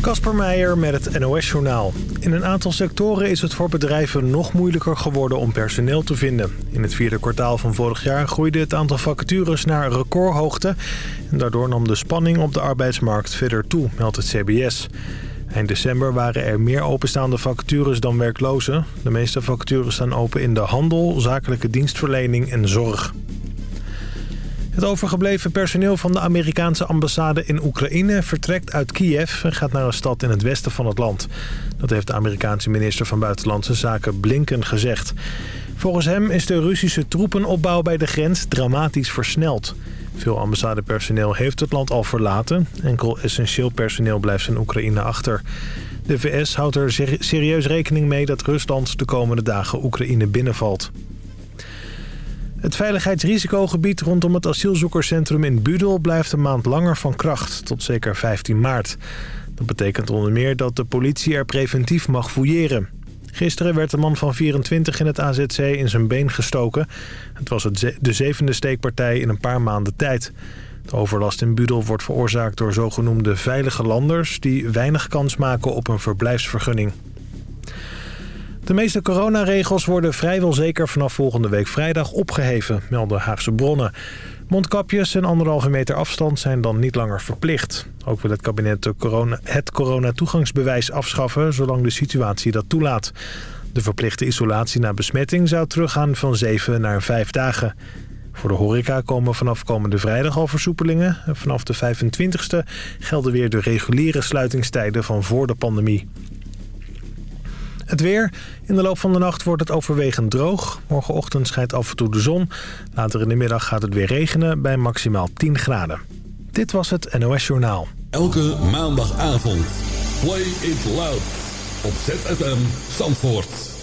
Kasper Meijer met het NOS-journaal. In een aantal sectoren is het voor bedrijven nog moeilijker geworden om personeel te vinden. In het vierde kwartaal van vorig jaar groeide het aantal vacatures naar recordhoogte. En daardoor nam de spanning op de arbeidsmarkt verder toe, meldt het CBS. Eind december waren er meer openstaande vacatures dan werklozen. De meeste vacatures staan open in de handel, zakelijke dienstverlening en zorg. Het overgebleven personeel van de Amerikaanse ambassade in Oekraïne vertrekt uit Kiev en gaat naar een stad in het westen van het land. Dat heeft de Amerikaanse minister van Buitenlandse Zaken Blinken gezegd. Volgens hem is de Russische troepenopbouw bij de grens dramatisch versneld. Veel ambassadepersoneel heeft het land al verlaten. Enkel essentieel personeel blijft in Oekraïne achter. De VS houdt er serieus rekening mee dat Rusland de komende dagen Oekraïne binnenvalt. Het veiligheidsrisicogebied rondom het asielzoekerscentrum in Budel blijft een maand langer van kracht, tot zeker 15 maart. Dat betekent onder meer dat de politie er preventief mag fouilleren. Gisteren werd de man van 24 in het AZC in zijn been gestoken. Het was het de zevende steekpartij in een paar maanden tijd. De overlast in Budel wordt veroorzaakt door zogenoemde veilige landers... die weinig kans maken op een verblijfsvergunning. De meeste coronaregels worden vrijwel zeker vanaf volgende week vrijdag opgeheven, melden Haagse bronnen. Mondkapjes en anderhalve meter afstand zijn dan niet langer verplicht. Ook wil het kabinet het coronatoegangsbewijs afschaffen, zolang de situatie dat toelaat. De verplichte isolatie na besmetting zou teruggaan van 7 naar 5 dagen. Voor de horeca komen vanaf komende vrijdag al versoepelingen. vanaf de 25e gelden weer de reguliere sluitingstijden van voor de pandemie. Het weer. In de loop van de nacht wordt het overwegend droog. Morgenochtend schijnt af en toe de zon. Later in de middag gaat het weer regenen bij maximaal 10 graden. Dit was het NOS Journaal. Elke maandagavond. Play it loud. Op ZFM Zandvoort.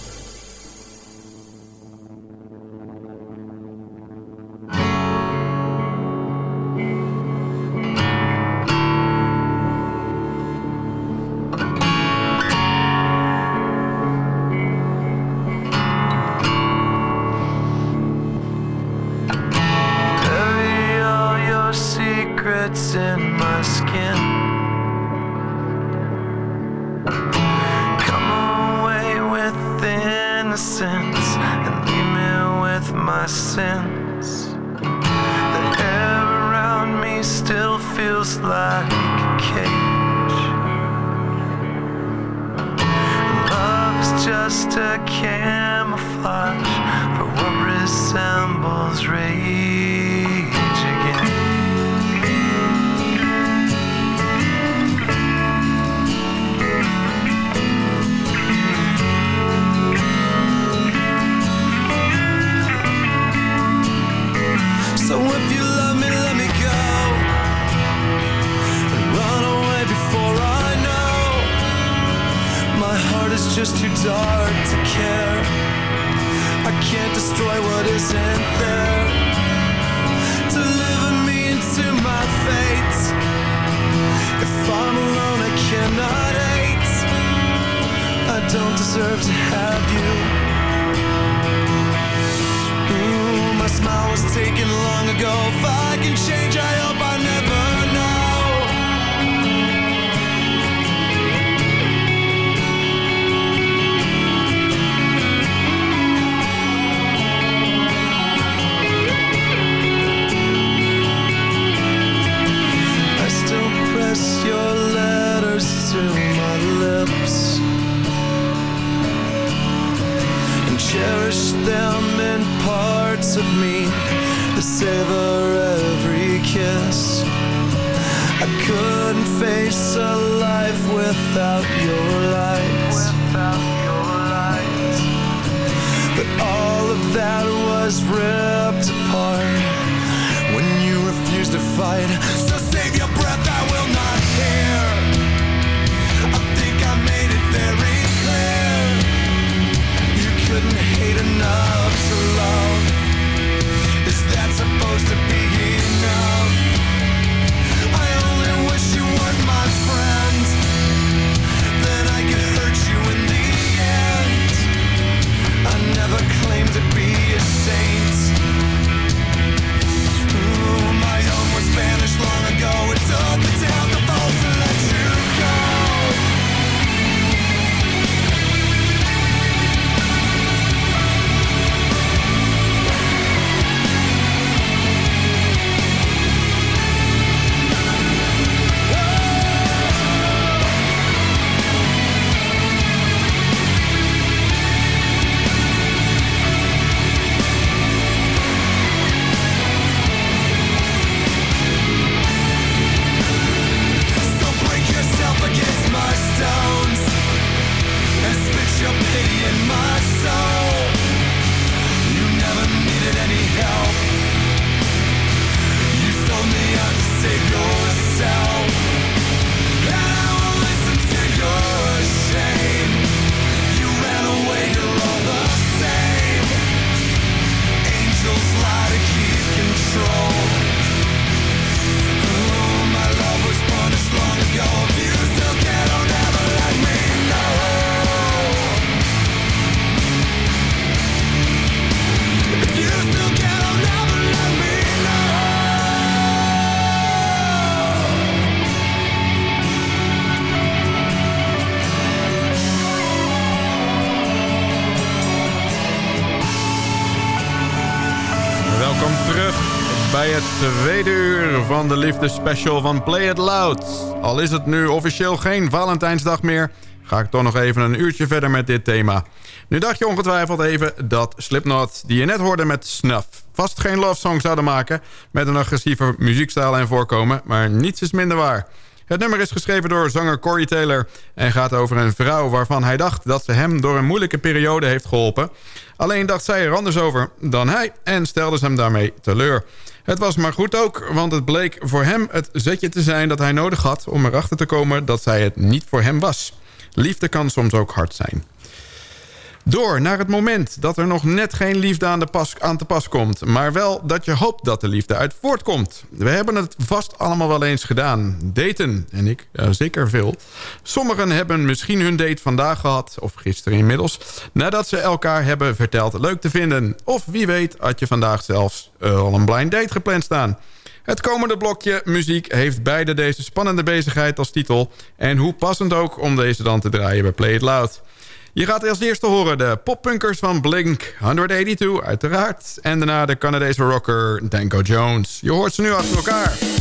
Liefde Special van Play It Loud. Al is het nu officieel geen Valentijnsdag meer... ga ik toch nog even een uurtje verder met dit thema. Nu dacht je ongetwijfeld even dat Slipknot, die je net hoorde met Snuff... vast geen love song zouden maken met een agressieve muziekstijl en voorkomen... maar niets is minder waar. Het nummer is geschreven door zanger Corey Taylor... en gaat over een vrouw waarvan hij dacht dat ze hem door een moeilijke periode heeft geholpen. Alleen dacht zij er anders over dan hij en stelde ze hem daarmee teleur. Het was maar goed ook, want het bleek voor hem het zetje te zijn dat hij nodig had... om erachter te komen dat zij het niet voor hem was. Liefde kan soms ook hard zijn. Door naar het moment dat er nog net geen liefde aan, de pas, aan te pas komt... maar wel dat je hoopt dat de liefde uit voortkomt. We hebben het vast allemaal wel eens gedaan. Daten, en ik zeker veel. Sommigen hebben misschien hun date vandaag gehad, of gisteren inmiddels... nadat ze elkaar hebben verteld leuk te vinden. Of wie weet had je vandaag zelfs uh, al een blind date gepland staan... Het komende blokje muziek heeft beide deze spannende bezigheid als titel. En hoe passend ook om deze dan te draaien bij Play It Loud. Je gaat als eerste horen de poppunkers van Blink 182, uiteraard. En daarna de Canadese rocker Danko Jones. Je hoort ze nu achter elkaar.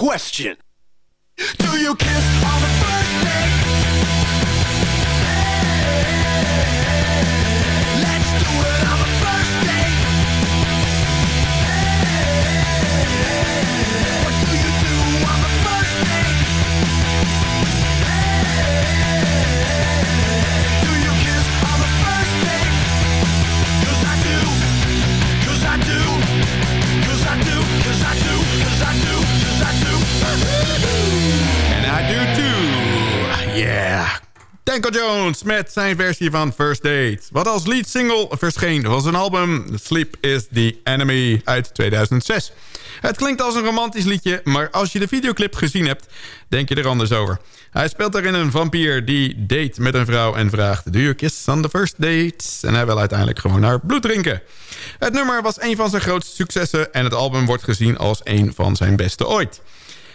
Question. Danko Jones met zijn versie van First Date. Wat als lead single verscheen van zijn album Sleep is the Enemy uit 2006. Het klinkt als een romantisch liedje, maar als je de videoclip gezien hebt, denk je er anders over. Hij speelt daarin een vampier die date met een vrouw en vraagt... Do you kiss on the first date? En hij wil uiteindelijk gewoon haar bloed drinken. Het nummer was een van zijn grootste successen... en het album wordt gezien als een van zijn beste ooit.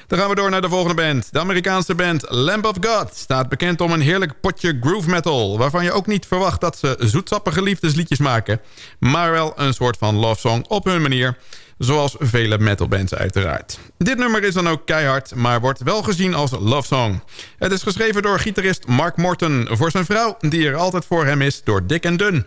Dan gaan we door naar de volgende band. De Amerikaanse band Lamb of God staat bekend om een heerlijk potje groove metal... waarvan je ook niet verwacht dat ze zoetsappige liefdesliedjes maken... maar wel een soort van love song op hun manier... zoals vele metalbands uiteraard. Dit nummer is dan ook keihard, maar wordt wel gezien als love song. Het is geschreven door gitarist Mark Morton voor zijn vrouw... die er altijd voor hem is door Dick and Dun...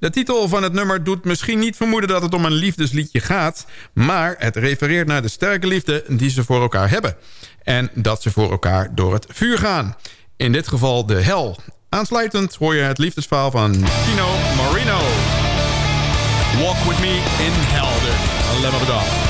De titel van het nummer doet misschien niet vermoeden dat het om een liefdesliedje gaat... maar het refereert naar de sterke liefde die ze voor elkaar hebben. En dat ze voor elkaar door het vuur gaan. In dit geval de hel. Aansluitend hoor je het liefdesverhaal van Tino Marino. Walk with me in hell, dus. Lamb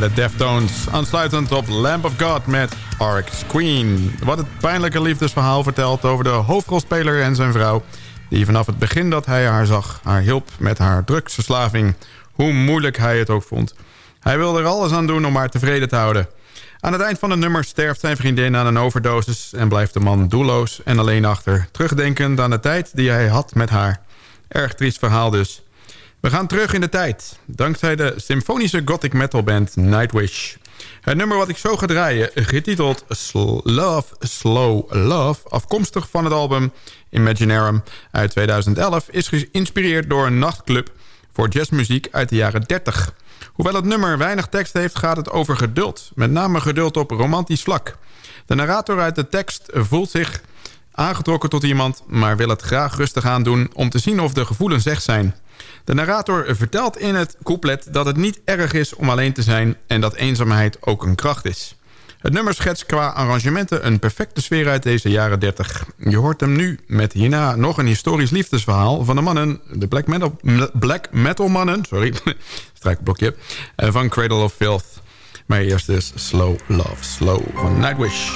de Deftones. Aansluitend op Lamp of God met RX Queen. Wat het pijnlijke liefdesverhaal vertelt over de hoofdrolspeler en zijn vrouw... die vanaf het begin dat hij haar zag haar hielp met haar drugsverslaving... hoe moeilijk hij het ook vond. Hij wilde er alles aan doen om haar tevreden te houden. Aan het eind van het nummer sterft zijn vriendin aan een overdosis... en blijft de man doelloos en alleen achter... terugdenkend aan de tijd die hij had met haar. Erg triest verhaal dus... We gaan terug in de tijd. Dankzij de symfonische gothic metalband Nightwish. Het nummer wat ik zo ga draaien, getiteld Love, Slow Love... afkomstig van het album Imaginarum uit 2011... is geïnspireerd door een nachtclub voor jazzmuziek uit de jaren 30. Hoewel het nummer weinig tekst heeft, gaat het over geduld. Met name geduld op romantisch vlak. De narrator uit de tekst voelt zich aangetrokken tot iemand... maar wil het graag rustig aandoen om te zien of de gevoelens echt zijn... De narrator vertelt in het couplet dat het niet erg is om alleen te zijn... en dat eenzaamheid ook een kracht is. Het nummer schetst qua arrangementen een perfecte sfeer uit deze jaren 30. Je hoort hem nu met hierna nog een historisch liefdesverhaal... van de mannen, de black metal, mannen... sorry, eh, van Cradle of Filth. Maar eerst is Slow Love Slow van Nightwish.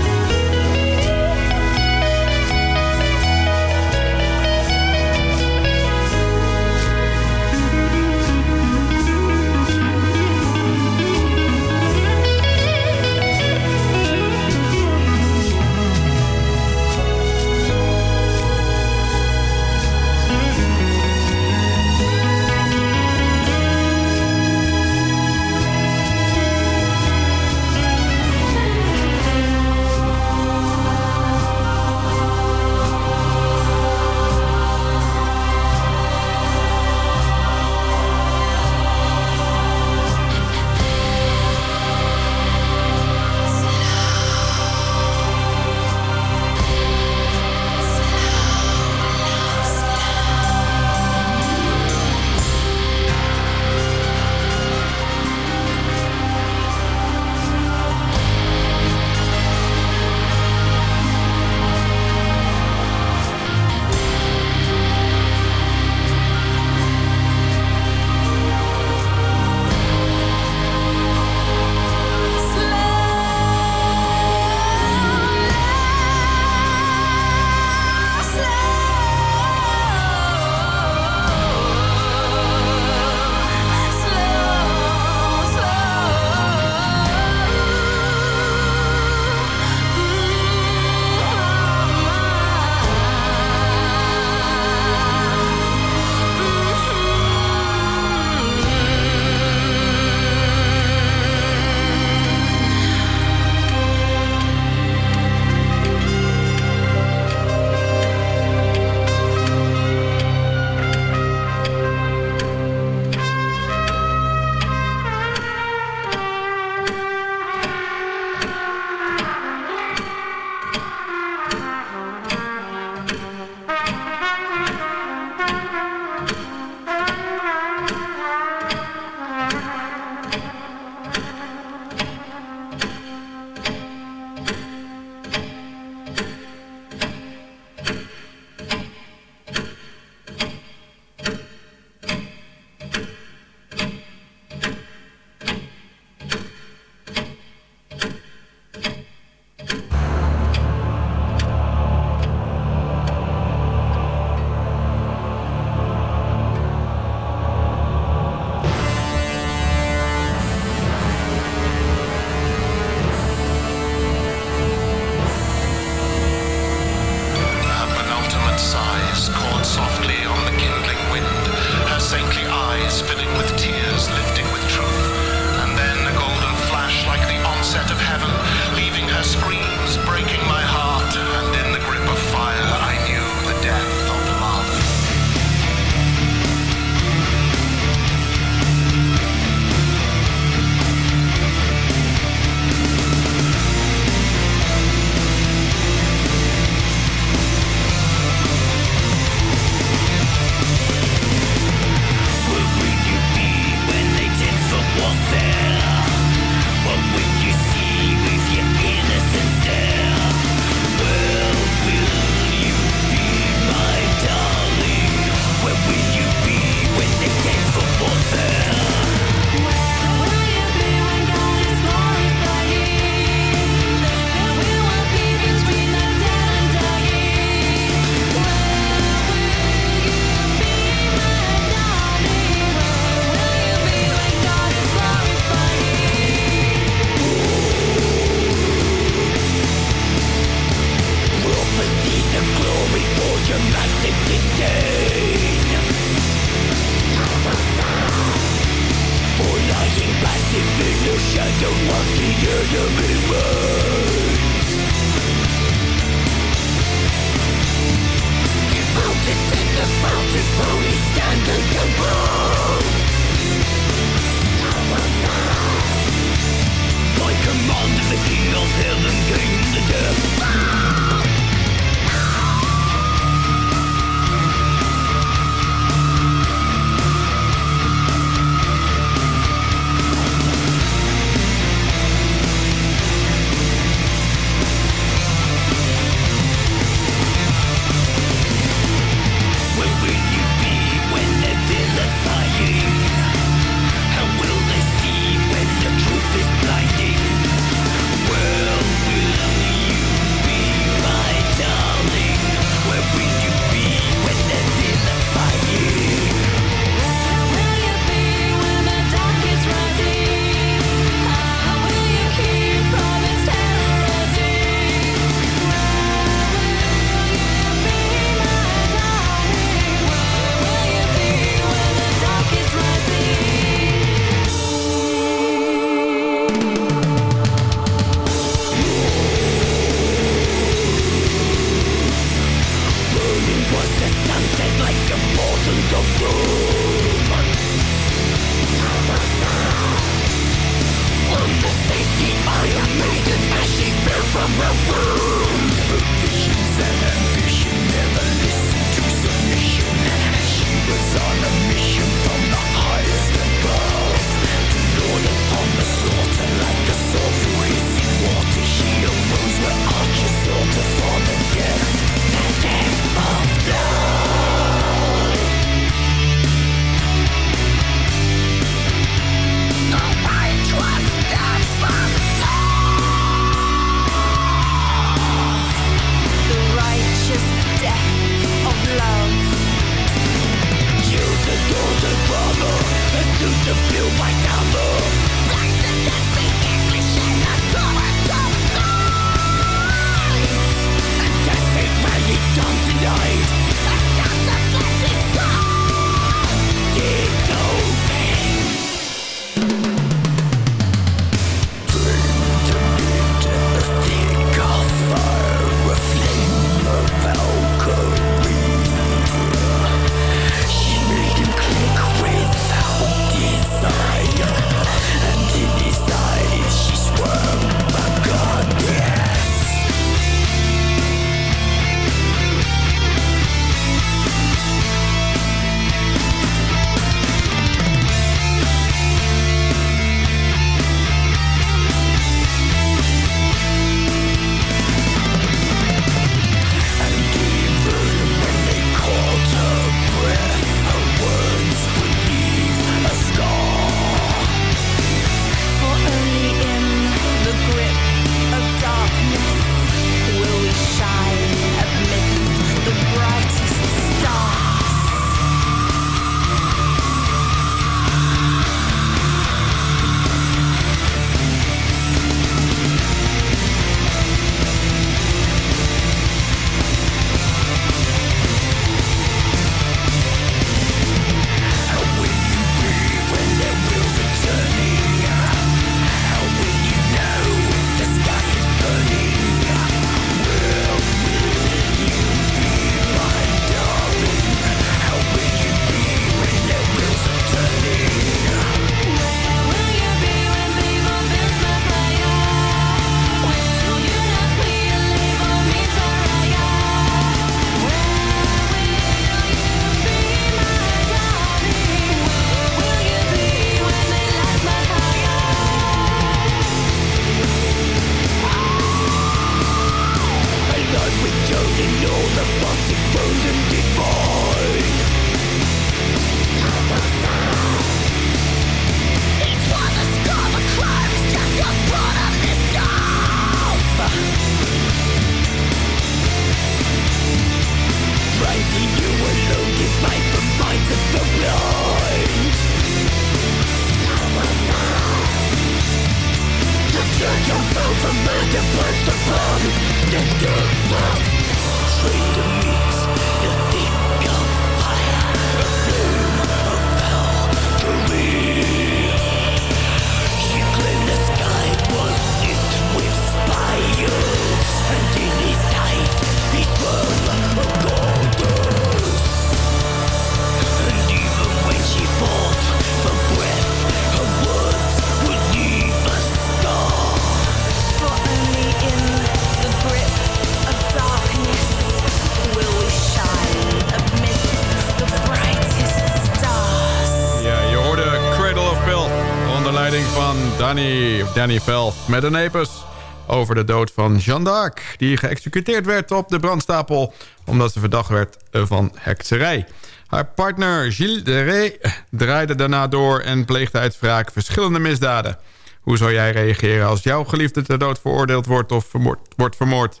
Danny, Velf met een epos over de dood van Jeanne d'Arc... die geëxecuteerd werd op de brandstapel... omdat ze verdacht werd van hekserij. Haar partner Gilles de Rey draaide daarna door... en pleegde uit wraak verschillende misdaden. Hoe zou jij reageren als jouw geliefde ter dood veroordeeld wordt... of vermoord, wordt vermoord?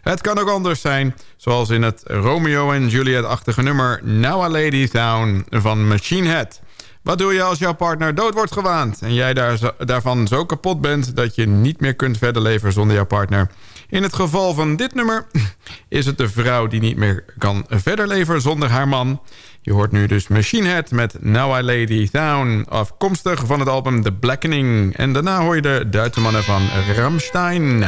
Het kan ook anders zijn, zoals in het Romeo en Juliet-achtige nummer... Now a Lady Town van Machine Head... Wat doe je als jouw partner dood wordt gewaand... en jij daar, daarvan zo kapot bent dat je niet meer kunt verder leven zonder jouw partner? In het geval van dit nummer is het de vrouw die niet meer kan verder leven zonder haar man. Je hoort nu dus Machine Head met Now I Lady Down... afkomstig van het album The Blackening. En daarna hoor je de Duitse mannen van Ramstein...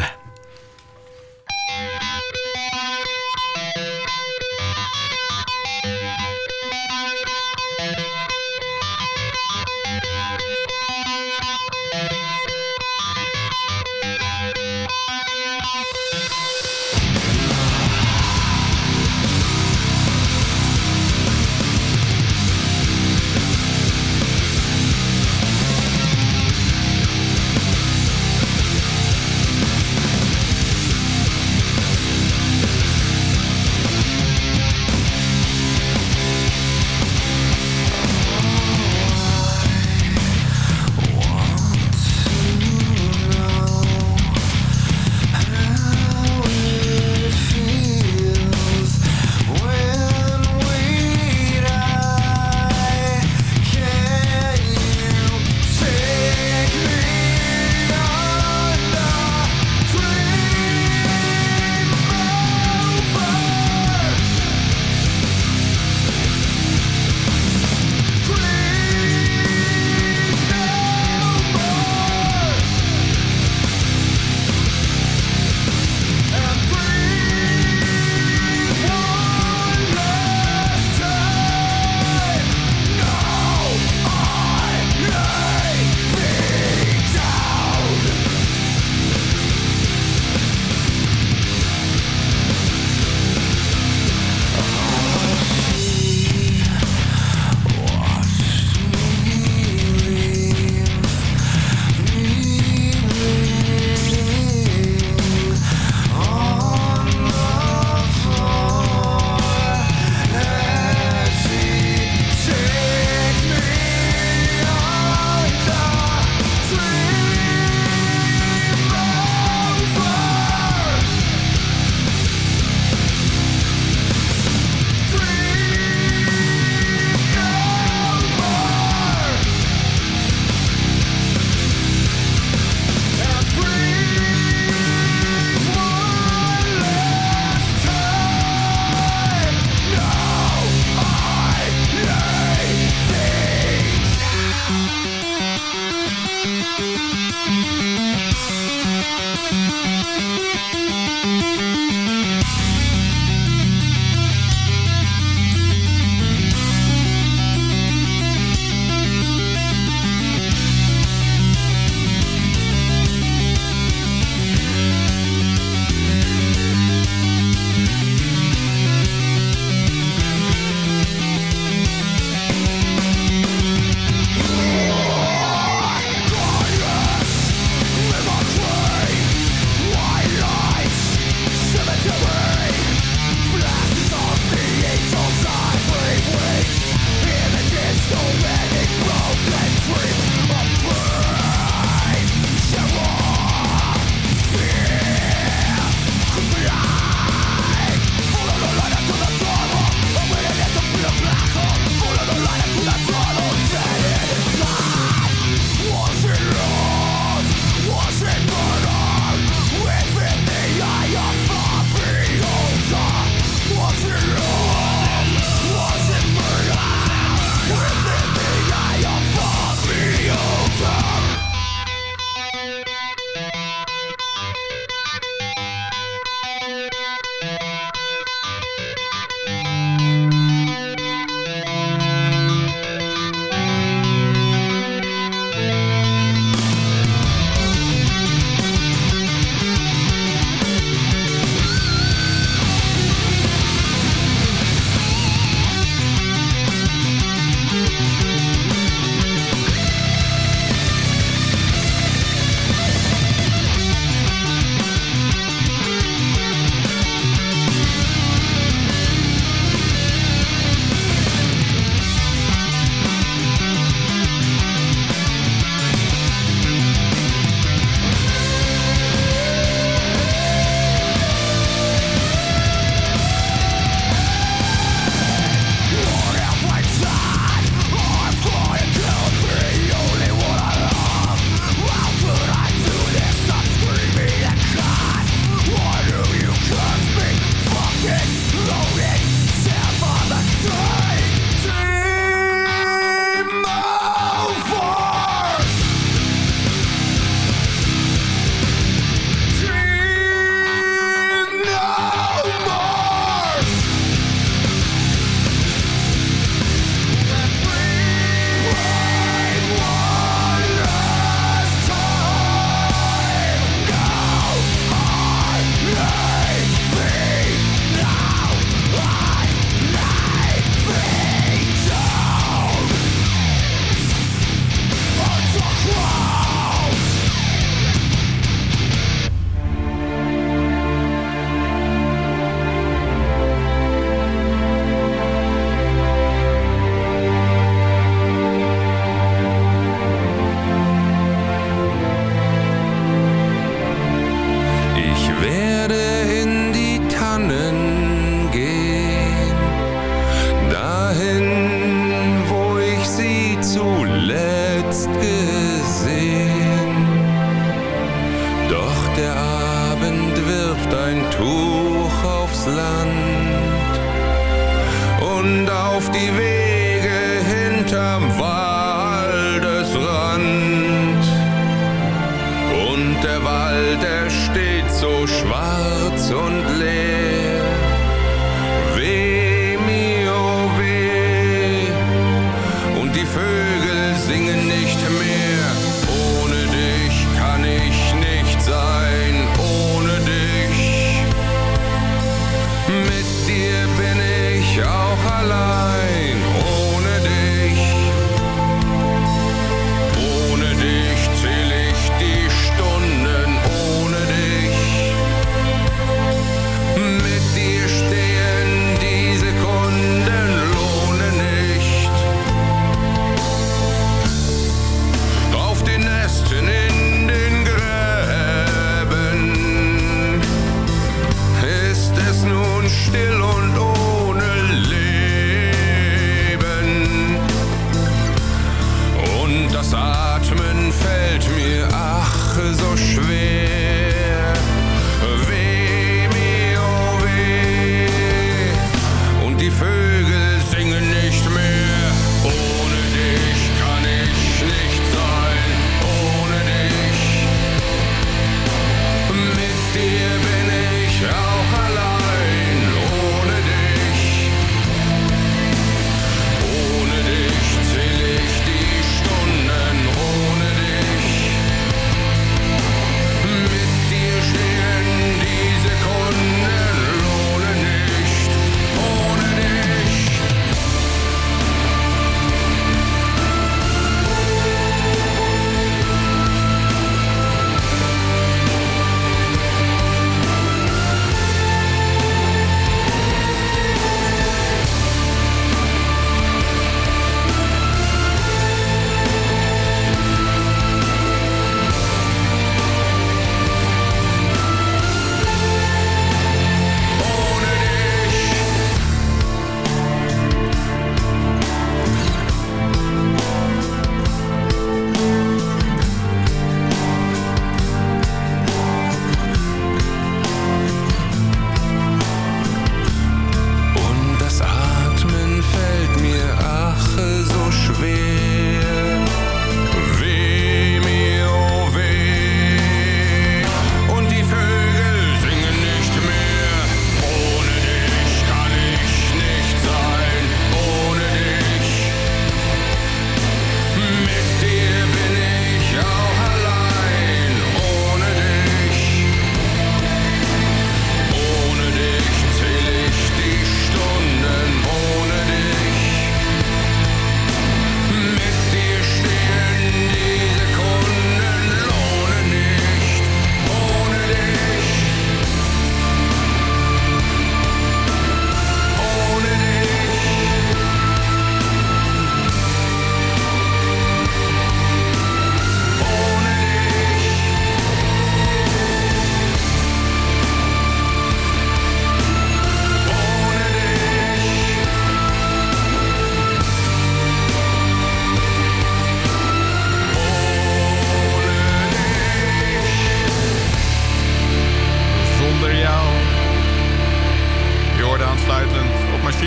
und auf die Wege hinterm Waldesrand. Und der Wald, er steht so schwarz und leer.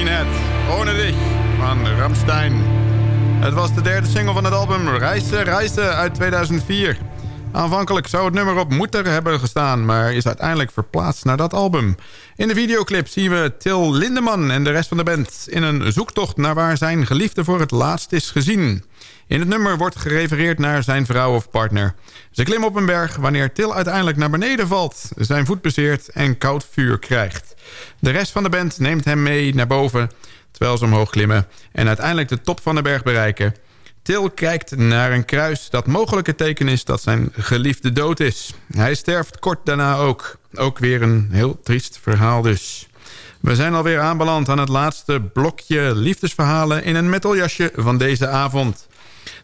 Head. Ohne dich van Ramstein. Het was de derde single van het album Reizen, Reizen uit 2004. Aanvankelijk zou het nummer op Moeder hebben gestaan... maar is uiteindelijk verplaatst naar dat album. In de videoclip zien we Till Lindeman en de rest van de band... in een zoektocht naar waar zijn geliefde voor het laatst is gezien. In het nummer wordt gerefereerd naar zijn vrouw of partner. Ze klimmen op een berg wanneer Till uiteindelijk naar beneden valt... zijn voet bezeert en koud vuur krijgt. De rest van de band neemt hem mee naar boven... terwijl ze omhoog klimmen en uiteindelijk de top van de berg bereiken... Til kijkt naar een kruis dat mogelijk het teken is dat zijn geliefde dood is. Hij sterft kort daarna ook. Ook weer een heel triest verhaal dus. We zijn alweer aanbeland aan het laatste blokje liefdesverhalen... in een metaljasje van deze avond.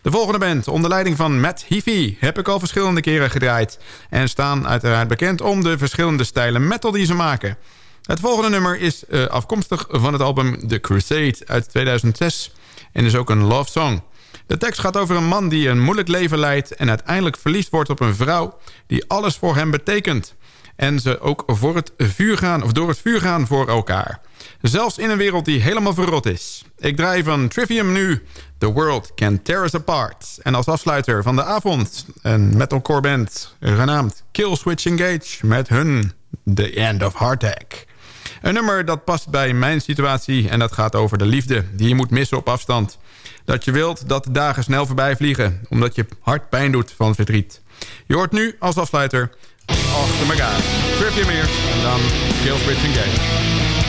De volgende band, onder leiding van Matt Heafy... heb ik al verschillende keren gedraaid... en staan uiteraard bekend om de verschillende stijlen metal die ze maken. Het volgende nummer is uh, afkomstig van het album The Crusade uit 2006... en is ook een love song... De tekst gaat over een man die een moeilijk leven leidt... en uiteindelijk verliefd wordt op een vrouw die alles voor hem betekent. En ze ook voor het vuur gaan, of door het vuur gaan voor elkaar. Zelfs in een wereld die helemaal verrot is. Ik draai van Trivium nu The World Can Tear Us Apart. En als afsluiter van de avond een metalcore band genaamd Kill Switch Engage... met hun The End of Hardtack. Een nummer dat past bij mijn situatie en dat gaat over de liefde... die je moet missen op afstand. Dat je wilt dat de dagen snel voorbij vliegen... omdat je hart pijn doet van verdriet. Je hoort nu als afsluiter achter elkaar. Trivium eerst en dan Kill Switch Engage.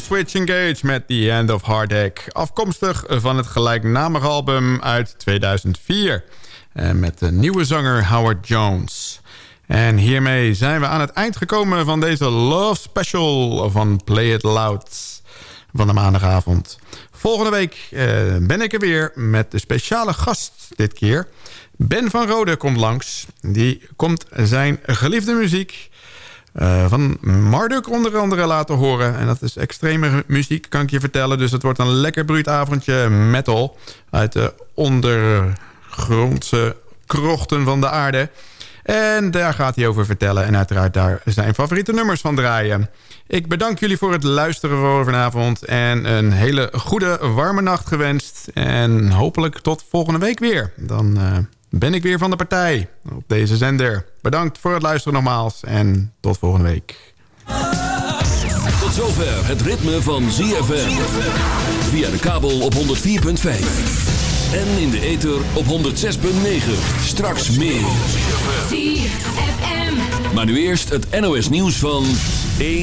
Switch Engage met The End of Heartache. Afkomstig van het gelijknamige album uit 2004. En met de nieuwe zanger Howard Jones. En hiermee zijn we aan het eind gekomen van deze Love Special van Play It Loud van de maandagavond. Volgende week eh, ben ik er weer met de speciale gast dit keer. Ben van Rode komt langs. Die komt zijn geliefde muziek eh, van Marduk onder andere laten horen. En dat is extreme muziek, kan ik je vertellen. Dus het wordt een lekker bruut avondje metal... uit de ondergrondse krochten van de aarde. En daar gaat hij over vertellen. En uiteraard daar zijn favoriete nummers van draaien. Ik bedank jullie voor het luisteren voor vanavond. En een hele goede, warme nacht gewenst. En hopelijk tot volgende week weer. Dan eh, ben ik weer van de partij op deze zender. Bedankt voor het luisteren nogmaals. En tot volgende week. Tot zover het ritme van ZFM. Via de kabel op 104.5. En in de ether op 106.9. Straks meer. Maar nu eerst het NOS nieuws van 1